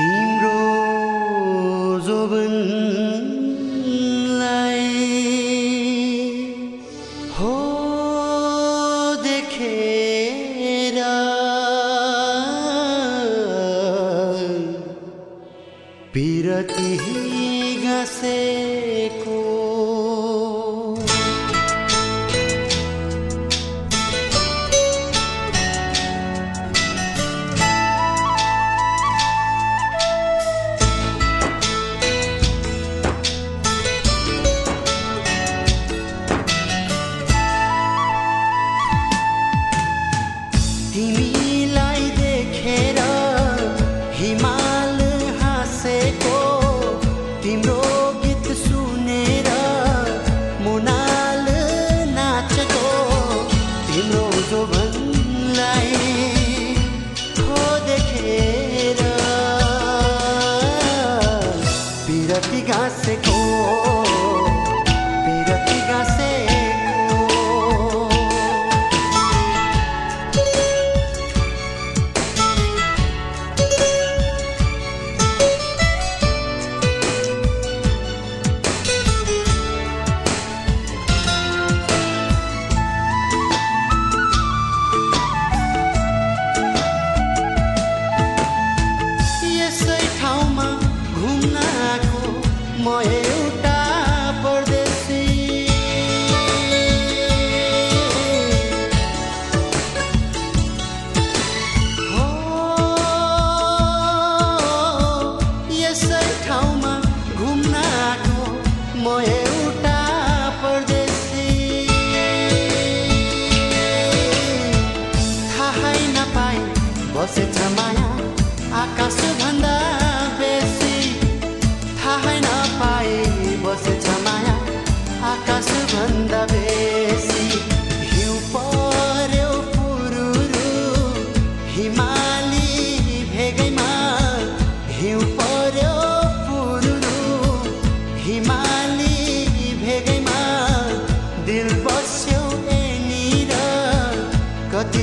तिम्रो जोबनलाई हो देखे देखेर पिरती गसे तिम्रो गीत बसेछ माया आकाश भन्दा बेसी। थाहै नपाए बसेछ माया आकाश भन्दा बेसी। हिउँ पर्यो पुरुरु हिमाली भेगैमा। हिउँ पर्यो पुरुरु हिमाली भेगैमा। दिल बस्यो एनिर कति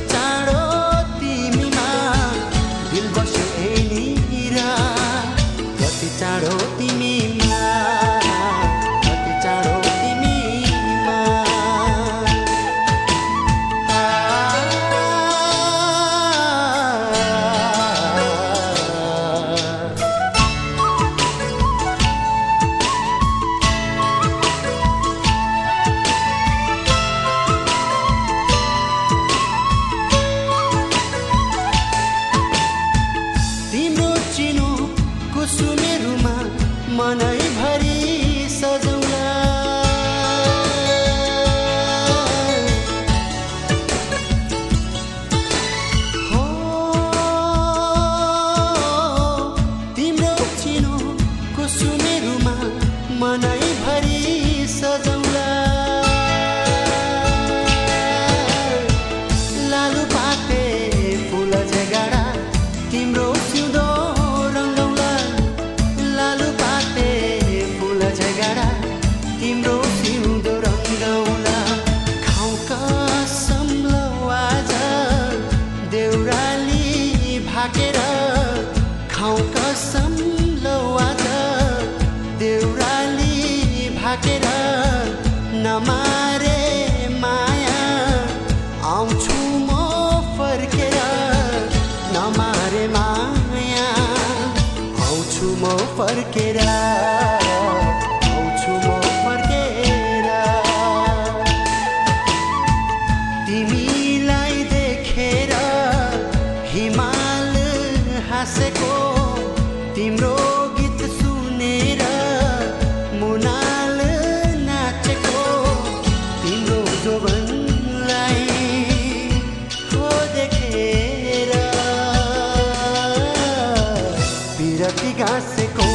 सजौला हो भाकेर खाउ कसम लौ देउराली भाकेर नमारे माया। आउँछु म फर्केर नमारे माया। आउँछु म फर्केर तिम्रो गीत सुनेर मुनाल नाचेको तिम्रो जोबनलाई हो देखेर। बिरती गाँसेको